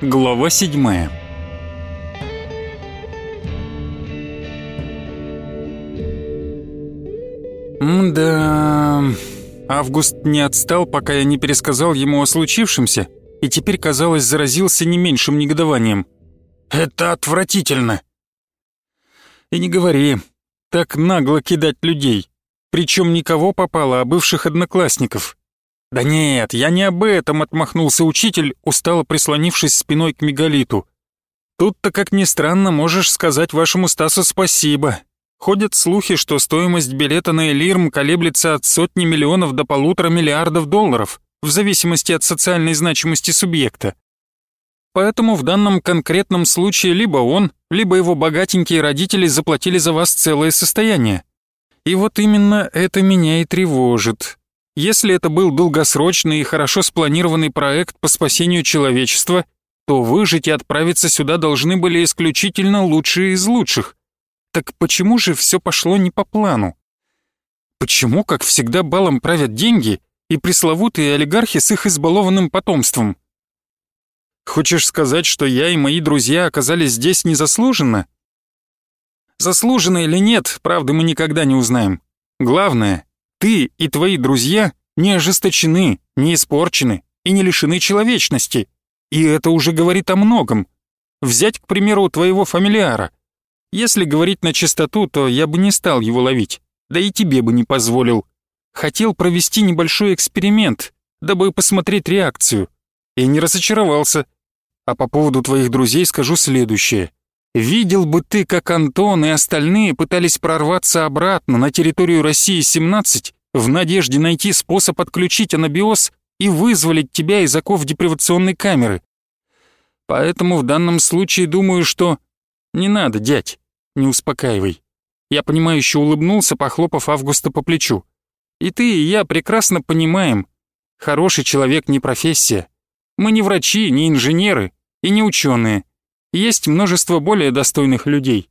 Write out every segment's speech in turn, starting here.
Глава седьмая М-да... Август не отстал, пока я не пересказал ему о случившемся, и теперь, казалось, заразился не меньшим негодованием. «Это отвратительно!» «И не говори, так нагло кидать людей, причем никого попало, а бывших одноклассников. «Да нет, я не об этом», — отмахнулся учитель, устало прислонившись спиной к мегалиту. «Тут-то, как ни странно, можешь сказать вашему Стасу спасибо. Ходят слухи, что стоимость билета на Элирм колеблется от сотни миллионов до полутора миллиардов долларов, в зависимости от социальной значимости субъекта. Поэтому в данном конкретном случае либо он, либо его богатенькие родители заплатили за вас целое состояние. И вот именно это меня и тревожит. Если это был долгосрочный и хорошо спланированный проект по спасению человечества, то выжить и отправиться сюда должны были исключительно лучшие из лучших. Так почему же все пошло не по плану? Почему, как всегда, балом правят деньги и пресловутые олигархи с их избалованным потомством? Хочешь сказать, что я и мои друзья оказались здесь незаслуженно? Заслуженно или нет, правда мы никогда не узнаем. Главное, ты и твои друзья не ожесточены, не испорчены и не лишены человечности. И это уже говорит о многом. Взять, к примеру, твоего фамилиара. Если говорить на чистоту, то я бы не стал его ловить, да и тебе бы не позволил. Хотел провести небольшой эксперимент, дабы посмотреть реакцию. И не разочаровался. А по поводу твоих друзей скажу следующее. Видел бы ты, как Антон и остальные пытались прорваться обратно на территорию России-17 в надежде найти способ отключить анабиоз и вызволить тебя из оков депривационной камеры. Поэтому в данном случае думаю, что... Не надо, дядь, не успокаивай. Я понимающе улыбнулся, похлопав Августа по плечу. И ты, и я прекрасно понимаем, хороший человек не профессия. Мы не врачи, не инженеры и не ученые. Есть множество более достойных людей.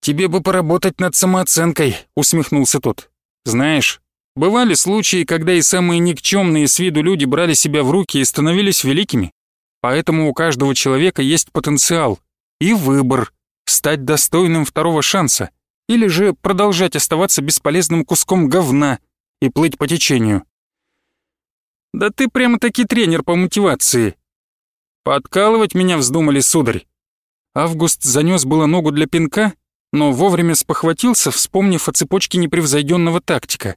«Тебе бы поработать над самооценкой», — усмехнулся тот. «Знаешь, бывали случаи, когда и самые никчемные с виду люди брали себя в руки и становились великими. Поэтому у каждого человека есть потенциал и выбор стать достойным второго шанса или же продолжать оставаться бесполезным куском говна и плыть по течению. Да ты прямо-таки тренер по мотивации, «Подкалывать меня вздумали, сударь!» Август занёс было ногу для пинка, но вовремя спохватился, вспомнив о цепочке непревзойденного тактика.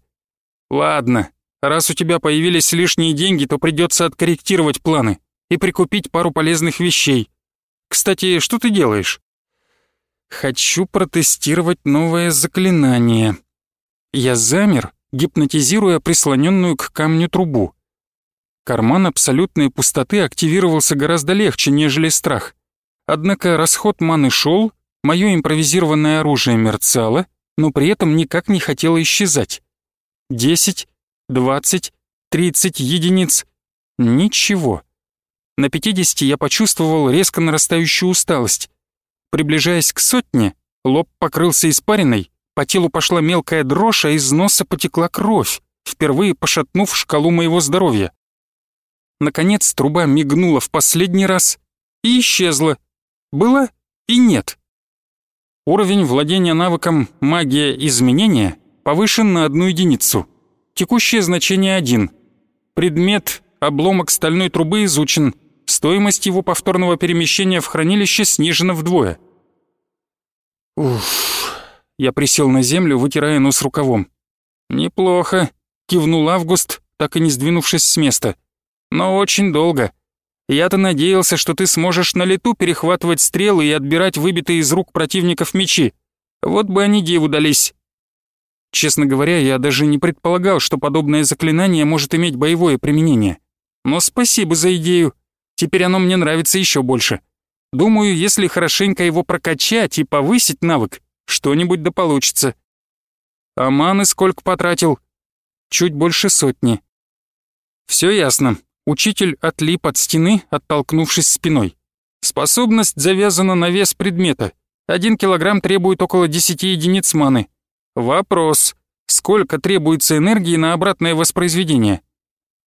«Ладно, раз у тебя появились лишние деньги, то придется откорректировать планы и прикупить пару полезных вещей. Кстати, что ты делаешь?» «Хочу протестировать новое заклинание». Я замер, гипнотизируя прислоненную к камню трубу. Карман абсолютной пустоты активировался гораздо легче, нежели страх. Однако расход маны шел, мое импровизированное оружие мерцало, но при этом никак не хотело исчезать. Десять, двадцать, тридцать единиц. Ничего. На пятидесяти я почувствовал резко нарастающую усталость. Приближаясь к сотне, лоб покрылся испариной, по телу пошла мелкая дрожь, а из носа потекла кровь, впервые пошатнув шкалу моего здоровья. Наконец труба мигнула в последний раз и исчезла. Было и нет. Уровень владения навыком «Магия изменения» повышен на одну единицу. Текущее значение 1. Предмет «Обломок стальной трубы» изучен. Стоимость его повторного перемещения в хранилище снижена вдвое. Уф. Я присел на землю, вытирая нос рукавом. «Неплохо», — кивнул Август, так и не сдвинувшись с места но очень долго. Я-то надеялся, что ты сможешь на лету перехватывать стрелы и отбирать выбитые из рук противников мечи. Вот бы они диву дались. Честно говоря, я даже не предполагал, что подобное заклинание может иметь боевое применение. Но спасибо за идею. Теперь оно мне нравится еще больше. Думаю, если хорошенько его прокачать и повысить навык, что-нибудь да получится. А маны сколько потратил? Чуть больше сотни. Все ясно. Учитель отлип от стены, оттолкнувшись спиной. Способность завязана на вес предмета. Один килограмм требует около 10 единиц маны. Вопрос. Сколько требуется энергии на обратное воспроизведение?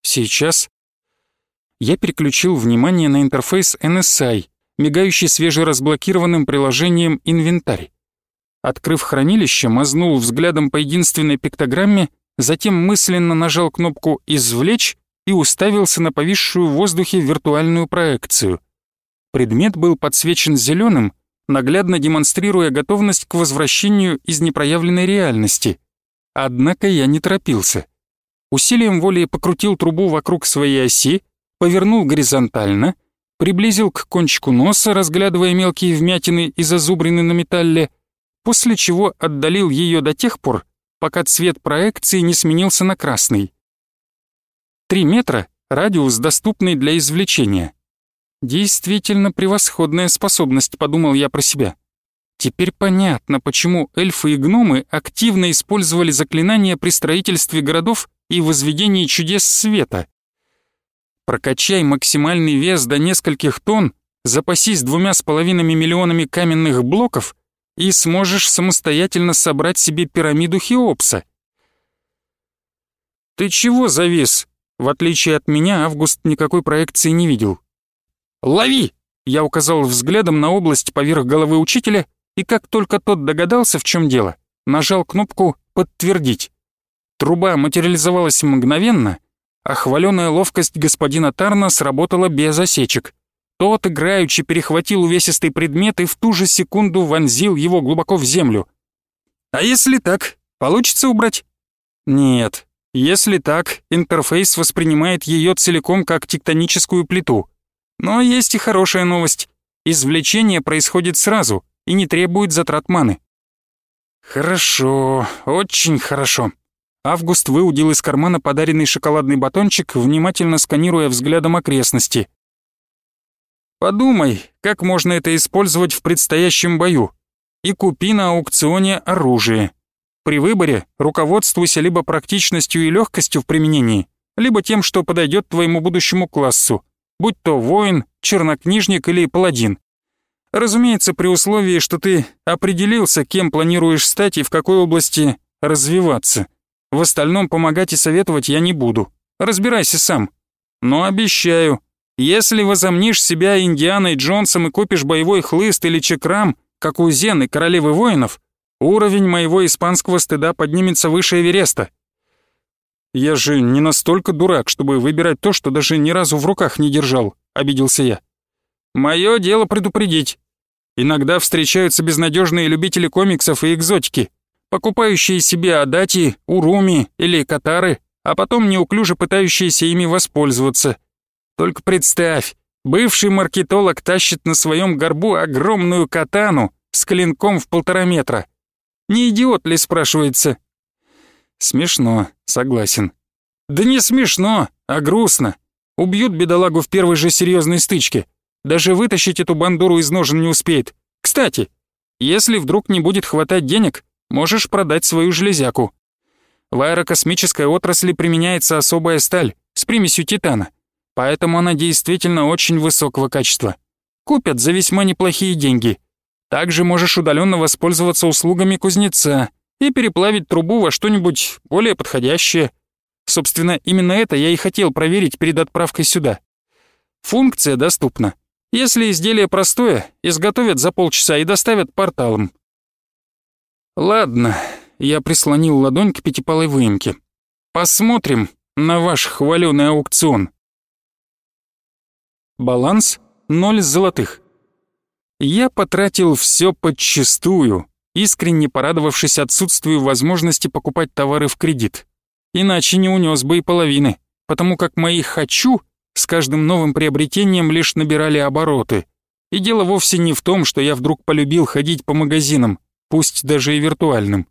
Сейчас. Я переключил внимание на интерфейс NSI, мигающий свежеразблокированным приложением «Инвентарь». Открыв хранилище, мазнул взглядом по единственной пиктограмме, затем мысленно нажал кнопку «Извлечь» и уставился на повисшую в воздухе виртуальную проекцию. Предмет был подсвечен зеленым, наглядно демонстрируя готовность к возвращению из непроявленной реальности. Однако я не торопился. Усилием воли покрутил трубу вокруг своей оси, повернул горизонтально, приблизил к кончику носа, разглядывая мелкие вмятины и зазубрины на металле, после чего отдалил ее до тех пор, пока цвет проекции не сменился на красный. Три метра — радиус, доступный для извлечения. Действительно превосходная способность, подумал я про себя. Теперь понятно, почему эльфы и гномы активно использовали заклинания при строительстве городов и возведении чудес света. Прокачай максимальный вес до нескольких тонн, запасись двумя с половиной миллионами каменных блоков и сможешь самостоятельно собрать себе пирамиду Хеопса. «Ты чего завис?» В отличие от меня, Август никакой проекции не видел. «Лови!» Я указал взглядом на область поверх головы учителя, и как только тот догадался, в чем дело, нажал кнопку «Подтвердить». Труба материализовалась мгновенно, а хваленая ловкость господина Тарна сработала без осечек. Тот, играючи, перехватил увесистый предмет и в ту же секунду вонзил его глубоко в землю. «А если так, получится убрать?» «Нет. Если так, интерфейс воспринимает ее целиком как тектоническую плиту. Но есть и хорошая новость. Извлечение происходит сразу и не требует затрат маны». «Хорошо, очень хорошо». Август выудил из кармана подаренный шоколадный батончик, внимательно сканируя взглядом окрестности. «Подумай, как можно это использовать в предстоящем бою, и купи на аукционе оружие. При выборе руководствуйся либо практичностью и легкостью в применении, либо тем, что подойдет твоему будущему классу, будь то воин, чернокнижник или паладин. Разумеется, при условии, что ты определился, кем планируешь стать и в какой области развиваться. В остальном помогать и советовать я не буду. Разбирайся сам. Но обещаю, если возомнишь себя Индианой Джонсом и купишь боевой хлыст или чекрам, как у Зены, королевы воинов, уровень моего испанского стыда поднимется выше Эвереста. Я же не настолько дурак, чтобы выбирать то, что даже ни разу в руках не держал, обиделся я. Мое дело предупредить. Иногда встречаются безнадежные любители комиксов и экзотики, покупающие себе адати, уруми или катары, а потом неуклюже пытающиеся ими воспользоваться. Только представь, бывший маркетолог тащит на своем горбу огромную катану с клинком в полтора метра. Не идиот ли, спрашивается? Смешно, согласен. Да не смешно, а грустно. Убьют бедолагу в первой же серьезной стычке. Даже вытащить эту бандуру из ножен не успеет. Кстати, если вдруг не будет хватать денег, можешь продать свою железяку. В аэрокосмической отрасли применяется особая сталь с примесью титана, поэтому она действительно очень высокого качества. Купят за весьма неплохие деньги. Также можешь удаленно воспользоваться услугами кузнеца и переплавить трубу во что-нибудь более подходящее. Собственно, именно это я и хотел проверить перед отправкой сюда. Функция доступна. Если изделие простое, изготовят за полчаса и доставят порталом. «Ладно», — я прислонил ладонь к пятипалой выемке. «Посмотрим на ваш хваленый аукцион». Баланс — ноль золотых. Я потратил все подчистую, искренне порадовавшись отсутствию возможности покупать товары в кредит. Иначе не унес бы и половины, потому как мои «хочу» с каждым новым приобретением лишь набирали обороты. И дело вовсе не в том, что я вдруг полюбил ходить по магазинам пусть даже и виртуальным.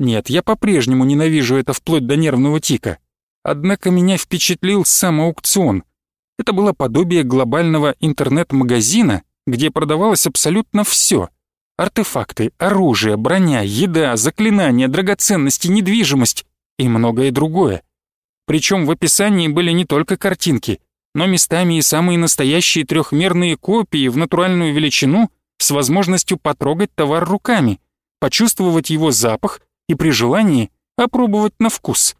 Нет, я по-прежнему ненавижу это вплоть до нервного тика. Однако меня впечатлил сам аукцион. Это было подобие глобального интернет-магазина, где продавалось абсолютно все. Артефакты, оружие, броня, еда, заклинания, драгоценности, недвижимость и многое другое. Причем в описании были не только картинки, но местами и самые настоящие трехмерные копии в натуральную величину с возможностью потрогать товар руками, почувствовать его запах и при желании опробовать на вкус.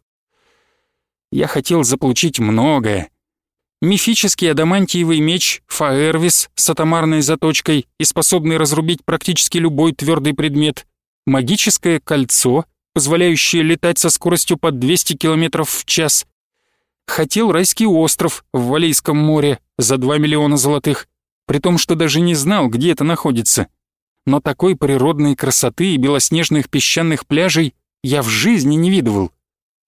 Я хотел заполучить многое. Мифический адамантиевый меч Фаэрвис с атомарной заточкой и способный разрубить практически любой твердый предмет, магическое кольцо, позволяющее летать со скоростью под 200 км в час. Хотел райский остров в Валейском море за 2 миллиона золотых, при том, что даже не знал, где это находится. Но такой природной красоты и белоснежных песчаных пляжей я в жизни не видывал.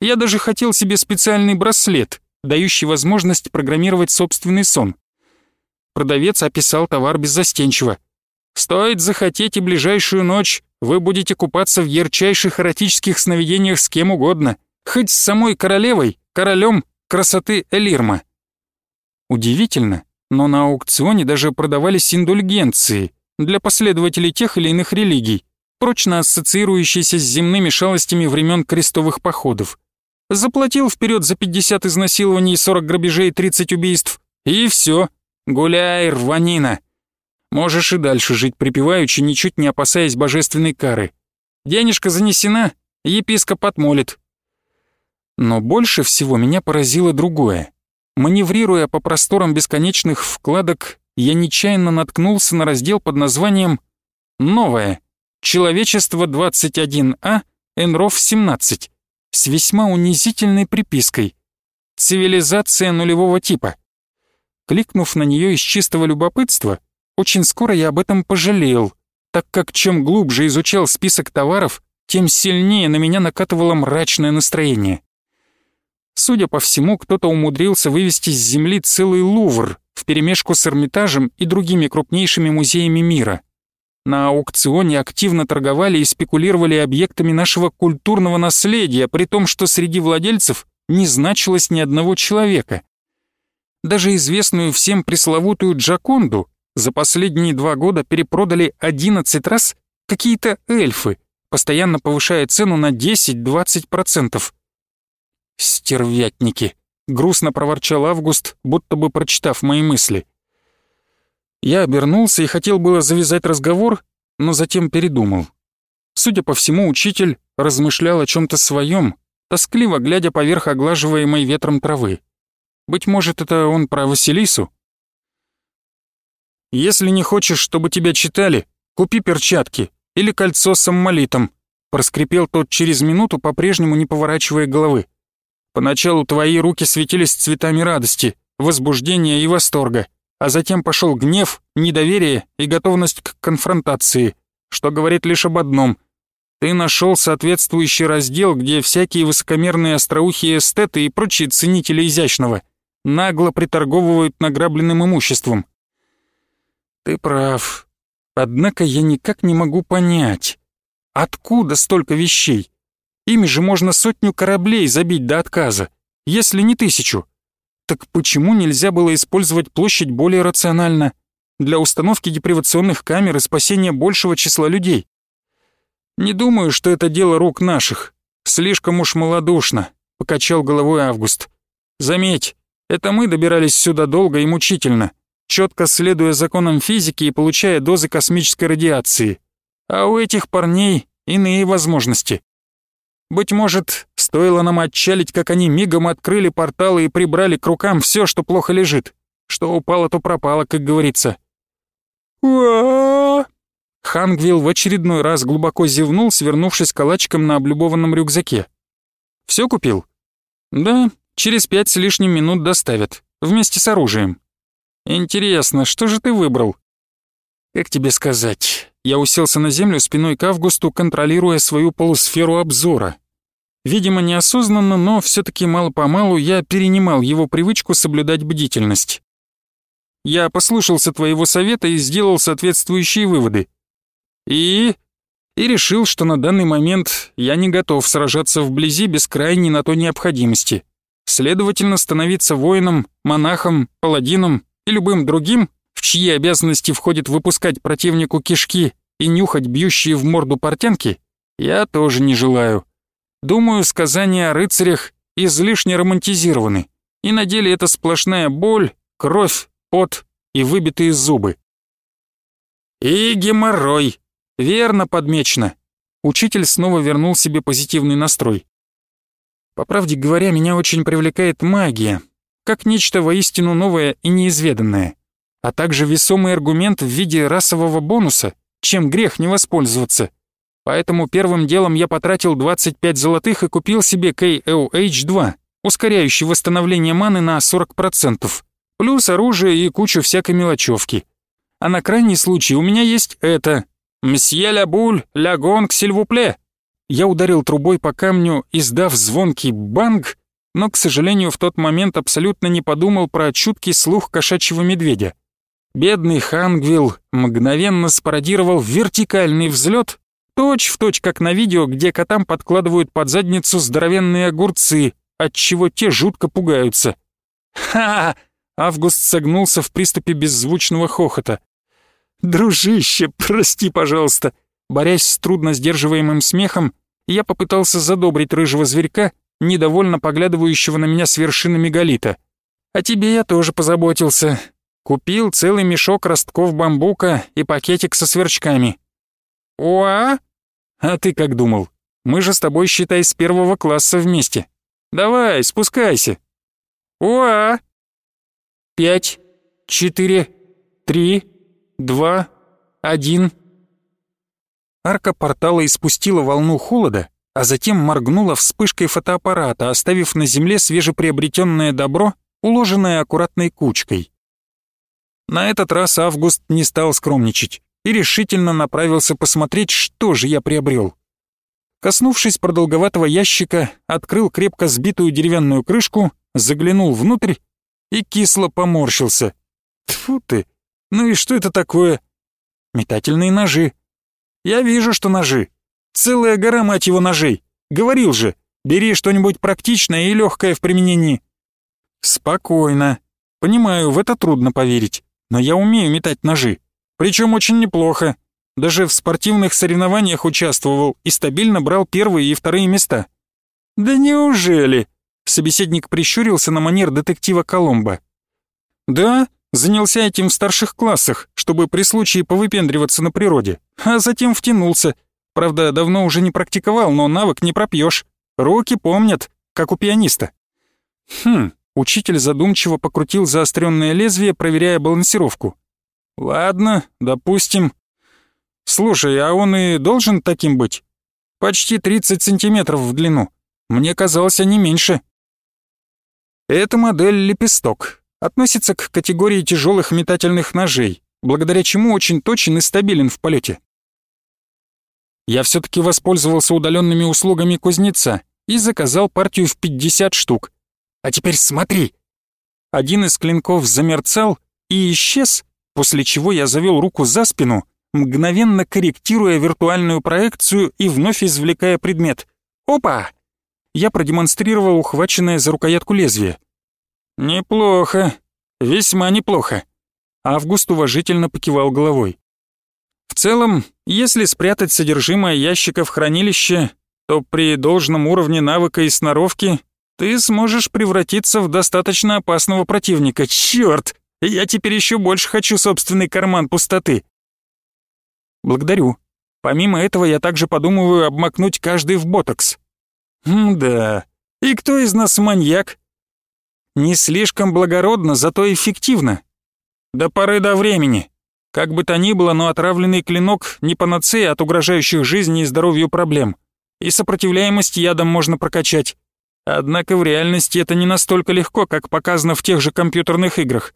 Я даже хотел себе специальный браслет, дающий возможность программировать собственный сон. Продавец описал товар беззастенчиво. «Стоит захотеть и ближайшую ночь, вы будете купаться в ярчайших эротических сновидениях с кем угодно, хоть с самой королевой, королем красоты Элирма». Удивительно, но на аукционе даже продавались индульгенции для последователей тех или иных религий, прочно ассоциирующиеся с земными шалостями времен крестовых походов. Заплатил вперед за 50 изнасилований, 40 грабежей и 30 убийств. И все. Гуляй, рванина. Можешь и дальше жить припеваючи, ничуть не опасаясь божественной кары. Денежка занесена, епископ отмолит. Но больше всего меня поразило другое. Маневрируя по просторам бесконечных вкладок, я нечаянно наткнулся на раздел под названием «Новое. Человечество 21А. Энров 17» с весьма унизительной припиской «Цивилизация нулевого типа». Кликнув на нее из чистого любопытства, очень скоро я об этом пожалел, так как чем глубже изучал список товаров, тем сильнее на меня накатывало мрачное настроение. Судя по всему, кто-то умудрился вывести с земли целый Лувр вперемешку с Эрмитажем и другими крупнейшими музеями мира — на аукционе активно торговали и спекулировали объектами нашего культурного наследия, при том, что среди владельцев не значилось ни одного человека. Даже известную всем пресловутую Джаконду за последние два года перепродали 11 раз какие-то эльфы, постоянно повышая цену на 10-20%. «Стервятники!» — грустно проворчал Август, будто бы прочитав мои мысли. Я обернулся и хотел было завязать разговор, но затем передумал. Судя по всему, учитель размышлял о чем то своем, тоскливо глядя поверх оглаживаемой ветром травы. Быть может, это он про Василису? «Если не хочешь, чтобы тебя читали, купи перчатки или кольцо с аммолитом», проскрипел тот через минуту, по-прежнему не поворачивая головы. «Поначалу твои руки светились цветами радости, возбуждения и восторга а затем пошел гнев, недоверие и готовность к конфронтации, что говорит лишь об одном. Ты нашел соответствующий раздел, где всякие высокомерные остроухие эстеты и прочие ценители изящного нагло приторговывают награбленным имуществом. Ты прав. Однако я никак не могу понять, откуда столько вещей? Ими же можно сотню кораблей забить до отказа, если не тысячу. Так почему нельзя было использовать площадь более рационально? Для установки депривационных камер и спасения большего числа людей? Не думаю, что это дело рук наших. Слишком уж малодушно, покачал головой Август. Заметь, это мы добирались сюда долго и мучительно, четко следуя законам физики и получая дозы космической радиации. А у этих парней иные возможности. Быть может, стоило нам отчалить, как они мигом открыли порталы и прибрали к рукам все, что плохо лежит. Что упало, то пропало, как говорится. уа Хангвилл в очередной раз глубоко зевнул, свернувшись калачиком на облюбованном рюкзаке. «Все купил?» «Да, через пять с лишним минут доставят, вместе с оружием». «Интересно, что же ты выбрал?» «Как тебе сказать?» Я уселся на землю спиной к Августу, контролируя свою полусферу обзора. Видимо, неосознанно, но все-таки мало-помалу я перенимал его привычку соблюдать бдительность. Я послушался твоего совета и сделал соответствующие выводы. И... и решил, что на данный момент я не готов сражаться вблизи без крайней на то необходимости. Следовательно, становиться воином, монахом, паладином и любым другим, в чьи обязанности входит выпускать противнику кишки и нюхать бьющие в морду портянки, я тоже не желаю. Думаю, сказания о рыцарях излишне романтизированы, и на деле это сплошная боль, кровь, пот и выбитые зубы. И геморрой. Верно подмечено. Учитель снова вернул себе позитивный настрой. По правде говоря, меня очень привлекает магия. как нечто воистину новое и неизведанное, а также весомый аргумент в виде расового бонуса, чем грех не воспользоваться. Поэтому первым делом я потратил 25 золотых и купил себе KOH-2, ускоряющий восстановление маны на 40%, плюс оружие и кучу всякой мелочевки. А на крайний случай у меня есть это. «Мсье ля буль, ля гонг, сильвупле». Я ударил трубой по камню, издав звонкий банг, но, к сожалению, в тот момент абсолютно не подумал про чуткий слух кошачьего медведя. Бедный Хангвилл мгновенно спародировал вертикальный взлет, точь в точь как на видео, где котам подкладывают под задницу здоровенные огурцы, отчего те жутко пугаются. «Ха!» — Август согнулся в приступе беззвучного хохота. «Дружище, прости, пожалуйста!» Борясь с трудно сдерживаемым смехом, я попытался задобрить рыжего зверька, недовольно поглядывающего на меня с вершины мегалита. «О тебе я тоже позаботился. Купил целый мешок ростков бамбука и пакетик со сверчками». «Уа?» «А ты как думал? Мы же с тобой, считай, с первого класса вместе. Давай, спускайся». «Уа?» «Пять, четыре, три, два, один...» Арка портала испустила волну холода, а затем моргнула вспышкой фотоаппарата, оставив на земле свежеприобретенное добро, уложенное аккуратной кучкой. На этот раз Август не стал скромничать и решительно направился посмотреть, что же я приобрел. Коснувшись продолговатого ящика, открыл крепко сбитую деревянную крышку, заглянул внутрь и кисло поморщился. Тфу ты, ну и что это такое? Метательные ножи. Я вижу, что ножи. Целая гора, мать его, ножей. Говорил же, бери что-нибудь практичное и легкое в применении. Спокойно. Понимаю, в это трудно поверить, но я умею метать ножи. Причем очень неплохо. Даже в спортивных соревнованиях участвовал и стабильно брал первые и вторые места. Да неужели? Собеседник прищурился на манер детектива Коломбо. Да, Занялся этим в старших классах, чтобы при случае повыпендриваться на природе, а затем втянулся. Правда, давно уже не практиковал, но навык не пропьешь. Руки помнят, как у пианиста. Хм, учитель задумчиво покрутил заостренное лезвие, проверяя балансировку. Ладно, допустим. Слушай, а он и должен таким быть? Почти 30 сантиметров в длину. Мне казалось, они меньше. Это модель «Лепесток», относится к категории тяжелых метательных ножей, благодаря чему очень точен и стабилен в полете. Я все-таки воспользовался удаленными услугами кузнеца и заказал партию в 50 штук. А теперь смотри. Один из клинков замерцал и исчез, после чего я завел руку за спину, мгновенно корректируя виртуальную проекцию и вновь извлекая предмет. Опа! Я продемонстрировал ухваченное за рукоятку лезвие. «Неплохо, весьма неплохо», — Август уважительно покивал головой. «В целом, если спрятать содержимое ящика в хранилище, то при должном уровне навыка и сноровки ты сможешь превратиться в достаточно опасного противника. Чёрт! Я теперь еще больше хочу собственный карман пустоты». «Благодарю. Помимо этого, я также подумываю обмакнуть каждый в ботокс». «Да. И кто из нас маньяк?» Не слишком благородно, зато эффективно. До поры до времени. Как бы то ни было, но отравленный клинок не панацея от угрожающих жизни и здоровью проблем. И сопротивляемость ядом можно прокачать. Однако в реальности это не настолько легко, как показано в тех же компьютерных играх.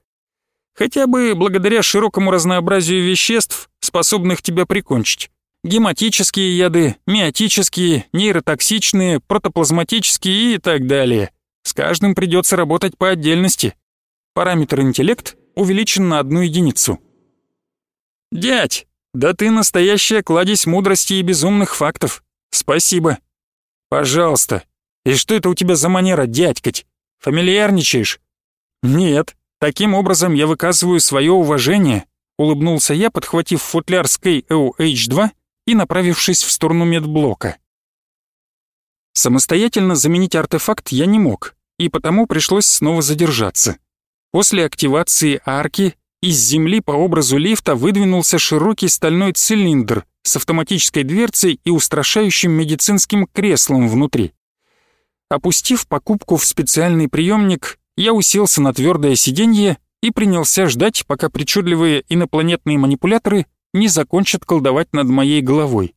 Хотя бы благодаря широкому разнообразию веществ, способных тебя прикончить. Гематические яды, миотические, нейротоксичные, протоплазматические и так далее. С каждым придется работать по отдельности. Параметр интеллект увеличен на одну единицу. «Дядь, да ты настоящая кладезь мудрости и безумных фактов. Спасибо». «Пожалуйста. И что это у тебя за манера дядькать? Фамильярничаешь?» «Нет, таким образом я выказываю свое уважение», улыбнулся я, подхватив футляр с KOH-2 и направившись в сторону медблока. Самостоятельно заменить артефакт я не мог, и потому пришлось снова задержаться. После активации арки из земли по образу лифта выдвинулся широкий стальной цилиндр с автоматической дверцей и устрашающим медицинским креслом внутри. Опустив покупку в специальный приемник, я уселся на твердое сиденье и принялся ждать, пока причудливые инопланетные манипуляторы не закончат колдовать над моей головой.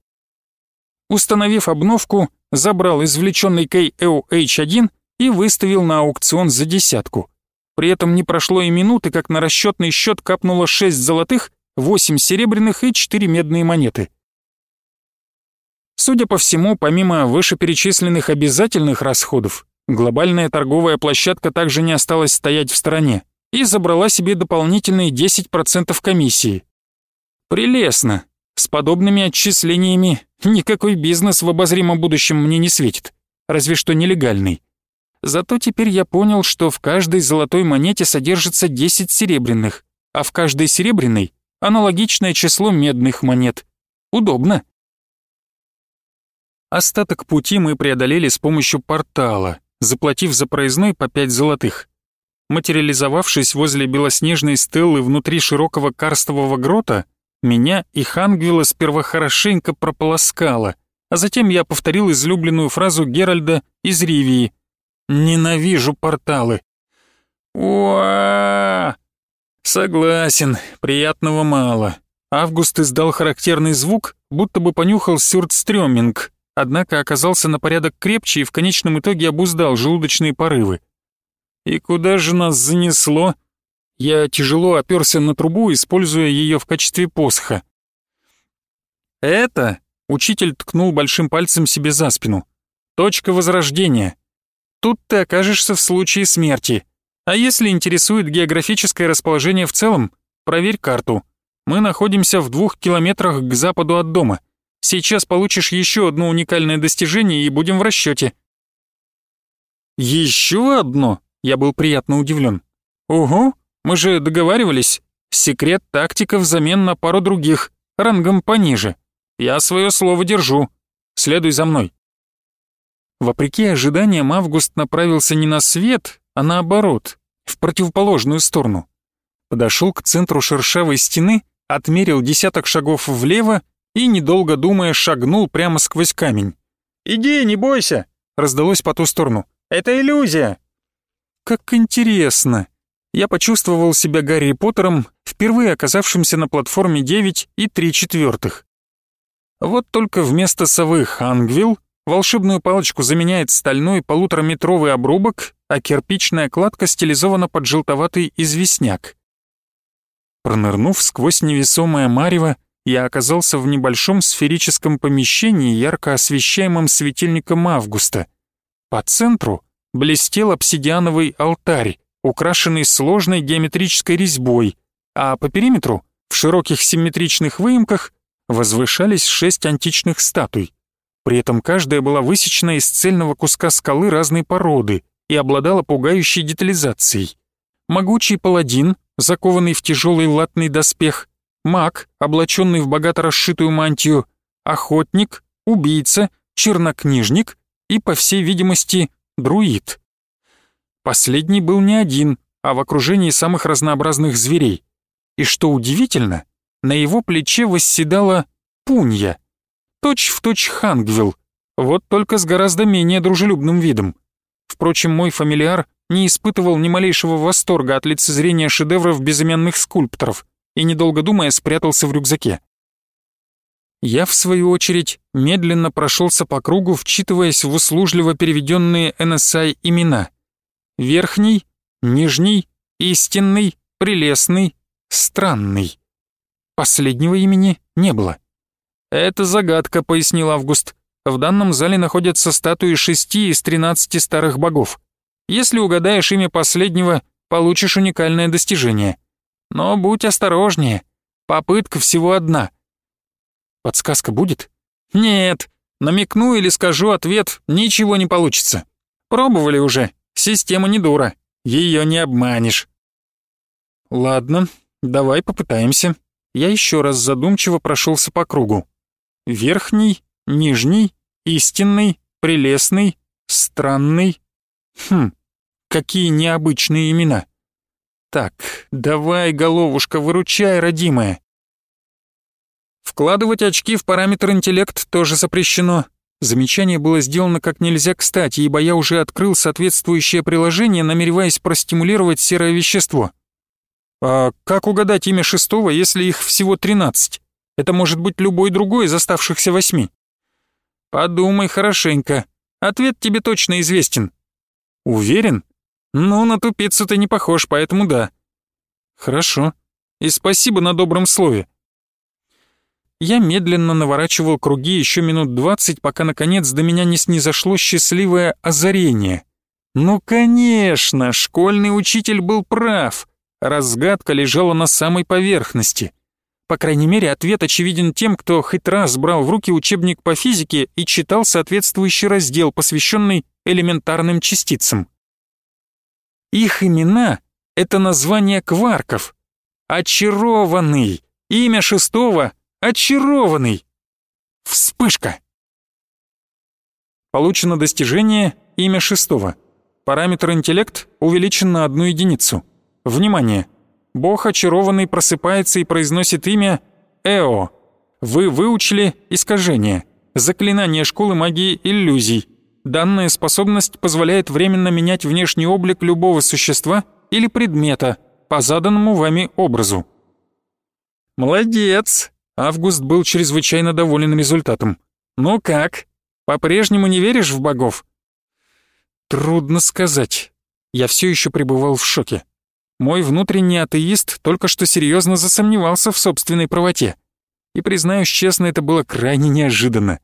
Установив обновку, забрал извлеченный KOH-1 и выставил на аукцион за десятку. При этом не прошло и минуты, как на расчетный счет капнуло 6 золотых, 8 серебряных и 4 медные монеты. Судя по всему, помимо вышеперечисленных обязательных расходов, глобальная торговая площадка также не осталась стоять в стороне и забрала себе дополнительные 10% комиссии. Прелестно. С подобными отчислениями никакой бизнес в обозримом будущем мне не светит, разве что нелегальный. Зато теперь я понял, что в каждой золотой монете содержится 10 серебряных, а в каждой серебряной аналогичное число медных монет. Удобно. Остаток пути мы преодолели с помощью портала, заплатив за проездной по 5 золотых. Материализовавшись возле белоснежной стеллы внутри широкого карстового грота, меня и Хангвилла сперва хорошенько прополоскало, а затем я повторил излюбленную фразу Геральда из Ривии «Ненавижу порталы». уа Согласен, приятного мало. Август издал характерный звук, будто бы понюхал сюртстрёминг, однако оказался на порядок крепче и в конечном итоге обуздал желудочные порывы. «И куда же нас занесло?» Я тяжело оперся на трубу, используя ее в качестве посоха. «Это...» — учитель ткнул большим пальцем себе за спину. «Точка возрождения. Тут ты окажешься в случае смерти. А если интересует географическое расположение в целом, проверь карту. Мы находимся в двух километрах к западу от дома. Сейчас получишь еще одно уникальное достижение и будем в расчете. Еще одно? Я был приятно удивлен. Ого, мы же договаривались. Секрет тактика взамен на пару других, рангом пониже. Я свое слово держу. Следуй за мной. Вопреки ожиданиям, Август направился не на свет, а наоборот, в противоположную сторону. Подошел к центру шершавой стены, отмерил десяток шагов влево и, недолго думая, шагнул прямо сквозь камень. «Иди, не бойся!» — раздалось по ту сторону. «Это иллюзия!» «Как интересно!» я почувствовал себя Гарри Поттером, впервые оказавшимся на платформе 9 и 3 четвертых. Вот только вместо совы Хангвилл волшебную палочку заменяет стальной полутораметровый обрубок, а кирпичная кладка стилизована под желтоватый известняк. Пронырнув сквозь невесомое марево, я оказался в небольшом сферическом помещении, ярко освещаемом светильником Августа. По центру блестел обсидиановый алтарь, украшенный сложной геометрической резьбой, а по периметру, в широких симметричных выемках, возвышались шесть античных статуй. При этом каждая была высечена из цельного куска скалы разной породы и обладала пугающей детализацией. Могучий паладин, закованный в тяжелый латный доспех, маг, облаченный в богато расшитую мантию, охотник, убийца, чернокнижник и, по всей видимости, друид. Последний был не один, а в окружении самых разнообразных зверей. И что удивительно, на его плече восседала пунья. Точь в точь Хангвилл, вот только с гораздо менее дружелюбным видом. Впрочем, мой фамильяр не испытывал ни малейшего восторга от лицезрения шедевров безымянных скульпторов и, недолго думая, спрятался в рюкзаке. Я, в свою очередь, медленно прошелся по кругу, вчитываясь в услужливо переведенные NSI имена — Верхний, нижний, истинный, прелестный, странный. Последнего имени не было. «Это загадка», — пояснил Август. «В данном зале находятся статуи шести из тринадцати старых богов. Если угадаешь имя последнего, получишь уникальное достижение. Но будь осторожнее, попытка всего одна». «Подсказка будет?» «Нет, намекну или скажу ответ, ничего не получится. Пробовали уже, Система не дура, ее не обманешь. Ладно, давай попытаемся. Я еще раз задумчиво прошелся по кругу. Верхний, нижний, истинный, прелестный, странный. Хм, какие необычные имена. Так, давай, головушка, выручай, родимая. Вкладывать очки в параметр интеллект тоже запрещено. Замечание было сделано как нельзя кстати, ибо я уже открыл соответствующее приложение, намереваясь простимулировать серое вещество. А как угадать имя шестого, если их всего тринадцать? Это может быть любой другой из оставшихся восьми. Подумай хорошенько. Ответ тебе точно известен. Уверен? Ну, на тупицу ты не похож, поэтому да. Хорошо. И спасибо на добром слове. Я медленно наворачивал круги еще минут двадцать, пока наконец до меня не снизошло счастливое озарение. Ну, конечно, школьный учитель был прав. Разгадка лежала на самой поверхности. По крайней мере, ответ очевиден тем, кто хоть раз брал в руки учебник по физике и читал соответствующий раздел, посвященный элементарным частицам. Их имена — это название кварков. Очарованный. Имя шестого Очарованный! Вспышка! Получено достижение имя шестого. Параметр интеллект увеличен на одну единицу. Внимание! Бог очарованный просыпается и произносит имя Эо. Вы выучили искажение. Заклинание школы магии иллюзий. Данная способность позволяет временно менять внешний облик любого существа или предмета по заданному вами образу. Молодец! Август был чрезвычайно доволен результатом. «Ну как? По-прежнему не веришь в богов?» «Трудно сказать. Я все еще пребывал в шоке. Мой внутренний атеист только что серьезно засомневался в собственной правоте. И, признаюсь честно, это было крайне неожиданно.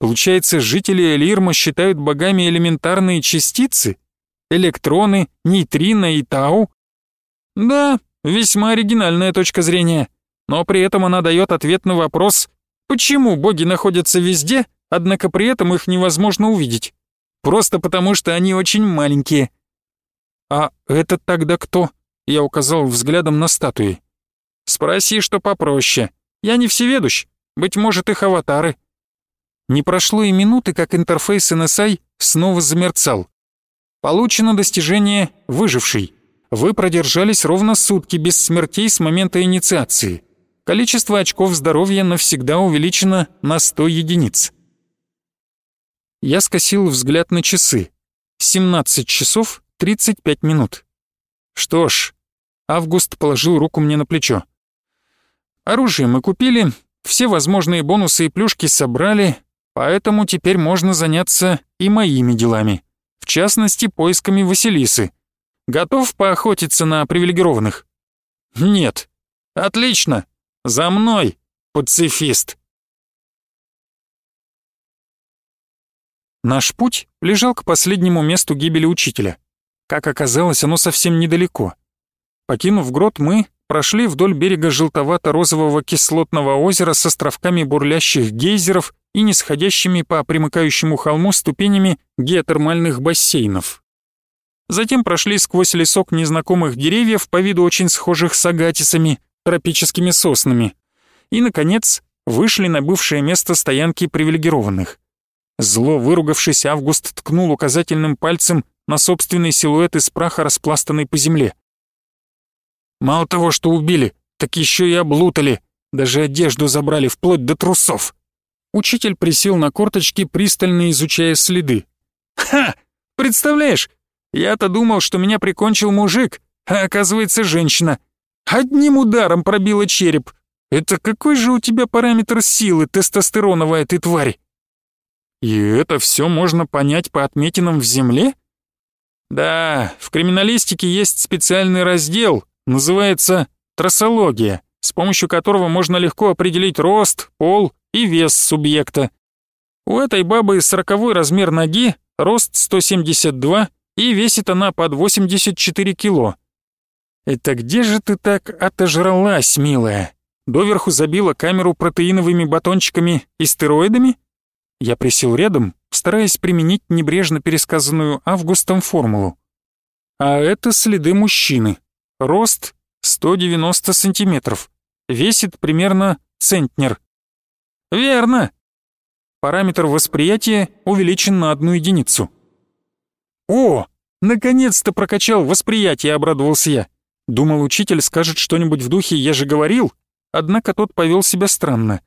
Получается, жители Элирма считают богами элементарные частицы? Электроны, нейтрино и тау? Да, весьма оригинальная точка зрения но при этом она дает ответ на вопрос, почему боги находятся везде, однако при этом их невозможно увидеть. Просто потому, что они очень маленькие. «А это тогда кто?» — я указал взглядом на статуи. «Спроси, что попроще. Я не всеведущ. Быть может, их аватары». Не прошло и минуты, как интерфейс NSI снова замерцал. Получено достижение «Выживший». Вы продержались ровно сутки без смертей с момента инициации. Количество очков здоровья навсегда увеличено на 100 единиц. Я скосил взгляд на часы. 17 часов 35 минут. Что ж, Август положил руку мне на плечо. Оружие мы купили, все возможные бонусы и плюшки собрали, поэтому теперь можно заняться и моими делами, в частности, поисками Василисы. Готов поохотиться на привилегированных? Нет. Отлично. За мной, пацифист!» Наш путь лежал к последнему месту гибели учителя. Как оказалось, оно совсем недалеко. Покинув грот, мы прошли вдоль берега желтовато-розового кислотного озера с островками бурлящих гейзеров и нисходящими по примыкающему холму ступенями геотермальных бассейнов. Затем прошли сквозь лесок незнакомых деревьев, по виду очень схожих с агатисами, тропическими соснами. И, наконец, вышли на бывшее место стоянки привилегированных. Зло выругавшись, Август ткнул указательным пальцем на собственный силуэт из праха, распластанный по земле. «Мало того, что убили, так еще и облутали, даже одежду забрали вплоть до трусов». Учитель присел на корточки, пристально изучая следы. «Ха! Представляешь, я-то думал, что меня прикончил мужик, а оказывается женщина. Одним ударом пробила череп. Это какой же у тебя параметр силы, тестостероновая ты тварь? И это все можно понять по отметинам в земле? Да, в криминалистике есть специальный раздел, называется трассология, с помощью которого можно легко определить рост, пол и вес субъекта. У этой бабы сороковой размер ноги, рост 172 и весит она под 84 кило. «Это где же ты так отожралась, милая? Доверху забила камеру протеиновыми батончиками и стероидами?» Я присел рядом, стараясь применить небрежно пересказанную Августом формулу. А это следы мужчины. Рост 190 сантиметров. Весит примерно центнер. Верно. Параметр восприятия увеличен на одну единицу. О, наконец-то прокачал восприятие, обрадовался я. Думал, учитель скажет что-нибудь в духе «я же говорил», однако тот повел себя странно.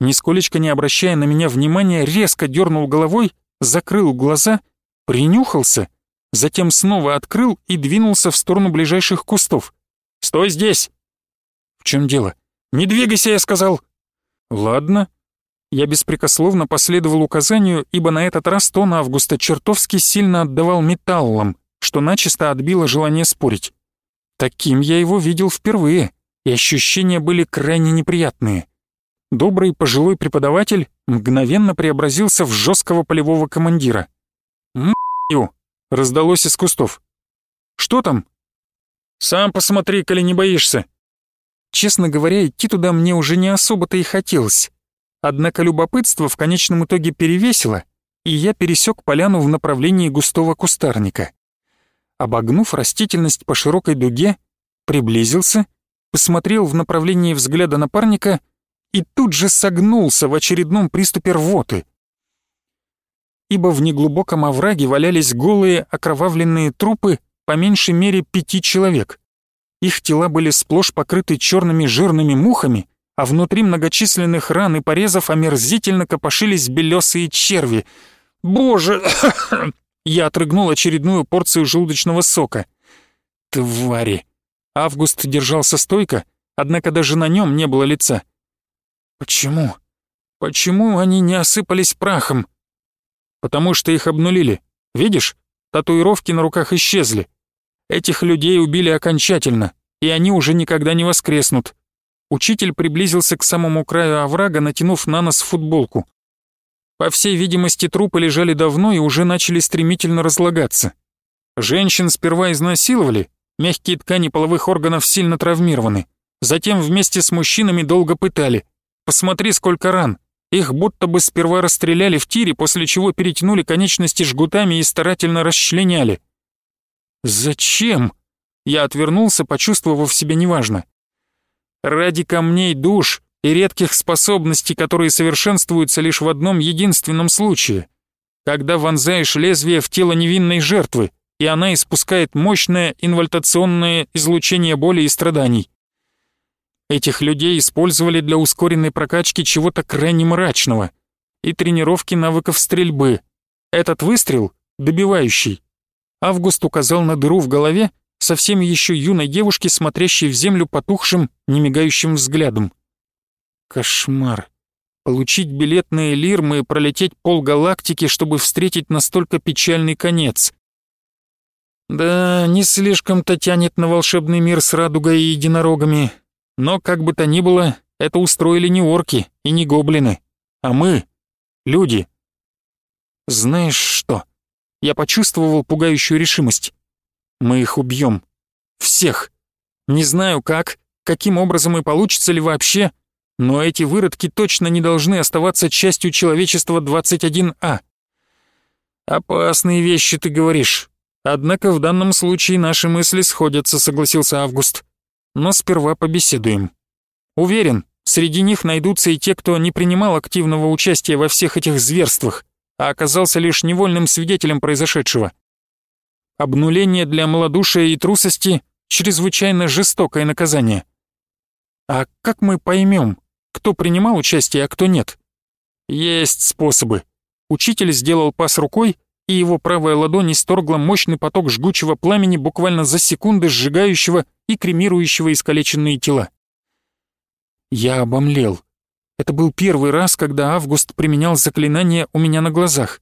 нисколечко не обращая на меня внимания, резко дернул головой, закрыл глаза, принюхался, затем снова открыл и двинулся в сторону ближайших кустов. «Стой здесь!» «В чем дело?» «Не двигайся, я сказал!» «Ладно». Я беспрекословно последовал указанию, ибо на этот раз тон Августа чертовски сильно отдавал металлом, что начисто отбило желание спорить. Таким я его видел впервые, и ощущения были крайне неприятные. Добрый пожилой преподаватель мгновенно преобразился в жесткого полевого командира. «М***ю!» — раздалось из кустов. «Что там?» «Сам посмотри, коли не боишься!» Честно говоря, идти туда мне уже не особо-то и хотелось. Однако любопытство в конечном итоге перевесило, и я пересек поляну в направлении густого кустарника. Обогнув растительность по широкой дуге, приблизился, посмотрел в направлении взгляда напарника и тут же согнулся в очередном приступе рвоты. Ибо в неглубоком овраге валялись голые окровавленные трупы по меньшей мере пяти человек. Их тела были сплошь покрыты черными жирными мухами, а внутри многочисленных ран и порезов омерзительно копошились белесые черви. «Боже!» Я отрыгнул очередную порцию желудочного сока. «Твари!» Август держался стойко, однако даже на нем не было лица. «Почему? Почему они не осыпались прахом?» «Потому что их обнулили. Видишь, татуировки на руках исчезли. Этих людей убили окончательно, и они уже никогда не воскреснут. Учитель приблизился к самому краю оврага, натянув на нос футболку. По всей видимости, трупы лежали давно и уже начали стремительно разлагаться. Женщин сперва изнасиловали, мягкие ткани половых органов сильно травмированы. Затем вместе с мужчинами долго пытали. Посмотри, сколько ран. Их будто бы сперва расстреляли в тире, после чего перетянули конечности жгутами и старательно расчленяли. «Зачем?» Я отвернулся, почувствовав себя неважно. «Ради камней душ и редких способностей, которые совершенствуются лишь в одном единственном случае. Когда вонзаешь лезвие в тело невинной жертвы, и она испускает мощное инвольтационное излучение боли и страданий. Этих людей использовали для ускоренной прокачки чего-то крайне мрачного и тренировки навыков стрельбы. Этот выстрел — добивающий. Август указал на дыру в голове совсем еще юной девушки, смотрящей в землю потухшим, немигающим взглядом. Кошмар. Получить билет на Элирмы и пролететь полгалактики, чтобы встретить настолько печальный конец. Да, не слишком-то тянет на волшебный мир с радугой и единорогами. Но, как бы то ни было, это устроили не орки и не гоблины, а мы, люди. Знаешь что? Я почувствовал пугающую решимость. Мы их убьем. Всех. Не знаю как, каким образом и получится ли вообще, но эти выродки точно не должны оставаться частью человечества 21А. Опасные вещи ты говоришь. Однако в данном случае наши мысли сходятся, согласился Август. Но сперва побеседуем. Уверен, среди них найдутся и те, кто не принимал активного участия во всех этих зверствах, а оказался лишь невольным свидетелем произошедшего. Обнуление для малодушия и трусости — чрезвычайно жестокое наказание. А как мы поймем, кто принимал участие, а кто нет? Есть способы. Учитель сделал пас рукой, и его правая ладонь исторгла мощный поток жгучего пламени буквально за секунды сжигающего и кремирующего искалеченные тела. Я обомлел. Это был первый раз, когда Август применял заклинание у меня на глазах.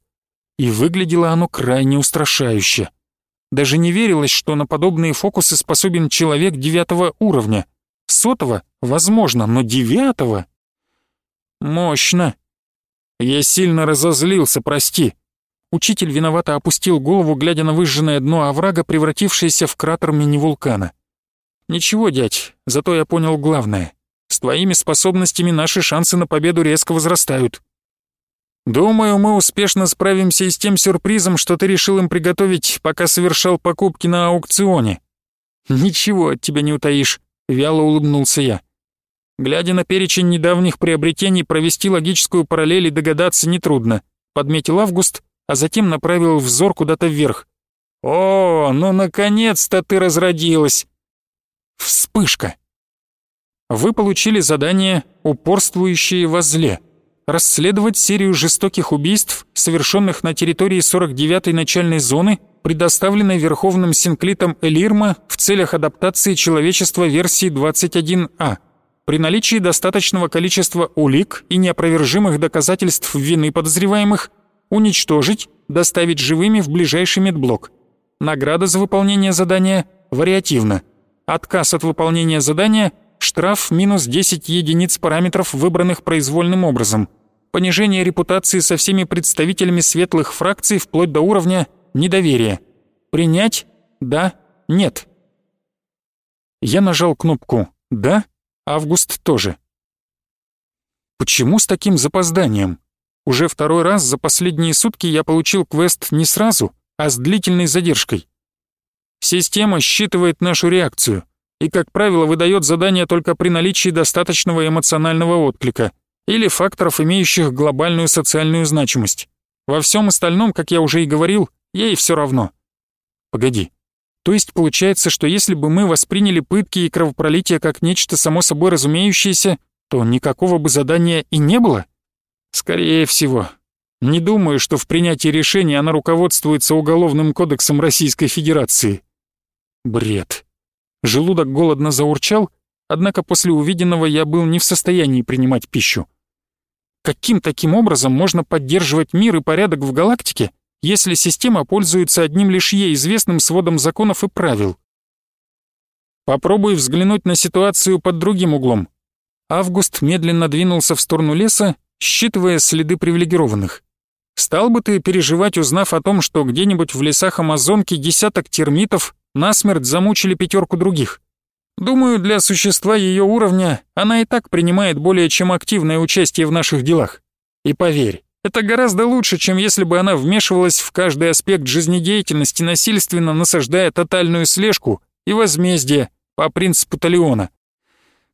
И выглядело оно крайне устрашающе. Даже не верилось, что на подобные фокусы способен человек девятого уровня. Сотого — возможно, но девятого? Мощно. Я сильно разозлился, прости. Учитель виновато опустил голову, глядя на выжженное дно оврага, превратившееся в кратер мини-вулкана. «Ничего, дядь, зато я понял главное. С твоими способностями наши шансы на победу резко возрастают. Думаю, мы успешно справимся и с тем сюрпризом, что ты решил им приготовить, пока совершал покупки на аукционе. Ничего от тебя не утаишь, вяло улыбнулся я. Глядя на перечень недавних приобретений, провести логическую параллель и догадаться нетрудно, подметил Август, а затем направил взор куда-то вверх. «О, ну наконец-то ты разродилась!» Вспышка! Вы получили задание «Упорствующие во зле» расследовать серию жестоких убийств, совершенных на территории 49-й начальной зоны, предоставленной Верховным Синклитом Элирма в целях адаптации человечества версии 21А. При наличии достаточного количества улик и неопровержимых доказательств вины подозреваемых уничтожить, доставить живыми в ближайший медблок. Награда за выполнение задания вариативна. Отказ от выполнения задания – Штраф минус 10 единиц параметров, выбранных произвольным образом. Понижение репутации со всеми представителями светлых фракций вплоть до уровня недоверия. Принять? Да? Нет? Я нажал кнопку «Да», Август тоже. Почему с таким запозданием? Уже второй раз за последние сутки я получил квест не сразу, а с длительной задержкой. Система считывает нашу реакцию и, как правило, выдает задание только при наличии достаточного эмоционального отклика или факторов, имеющих глобальную социальную значимость. Во всем остальном, как я уже и говорил, ей все равно. Погоди. То есть получается, что если бы мы восприняли пытки и кровопролитие как нечто само собой разумеющееся, то никакого бы задания и не было? Скорее всего. Не думаю, что в принятии решения она руководствуется Уголовным кодексом Российской Федерации. Бред. Желудок голодно заурчал, однако после увиденного я был не в состоянии принимать пищу. Каким таким образом можно поддерживать мир и порядок в галактике, если система пользуется одним лишь ей известным сводом законов и правил? Попробуй взглянуть на ситуацию под другим углом. Август медленно двинулся в сторону леса, считывая следы привилегированных. Стал бы ты переживать, узнав о том, что где-нибудь в лесах Амазонки десяток термитов насмерть замучили пятерку других. Думаю, для существа ее уровня она и так принимает более чем активное участие в наших делах. И поверь, это гораздо лучше, чем если бы она вмешивалась в каждый аспект жизнедеятельности, насильственно насаждая тотальную слежку и возмездие по принципу Талиона.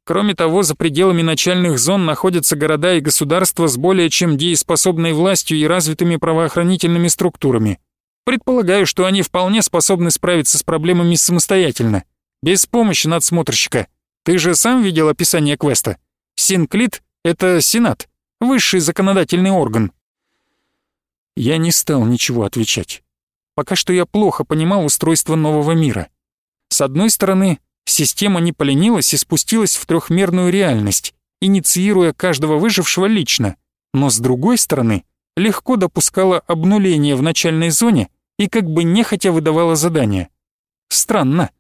Кроме того, за пределами начальных зон находятся города и государства с более чем дееспособной властью и развитыми правоохранительными структурами. Предполагаю, что они вполне способны справиться с проблемами самостоятельно, без помощи надсмотрщика. Ты же сам видел описание квеста? Синклит — это Сенат, высший законодательный орган. Я не стал ничего отвечать. Пока что я плохо понимал устройство нового мира. С одной стороны, система не поленилась и спустилась в трехмерную реальность, инициируя каждого выжившего лично, но с другой стороны, легко допускала обнуление в начальной зоне и как бы нехотя выдавала задания. Странно.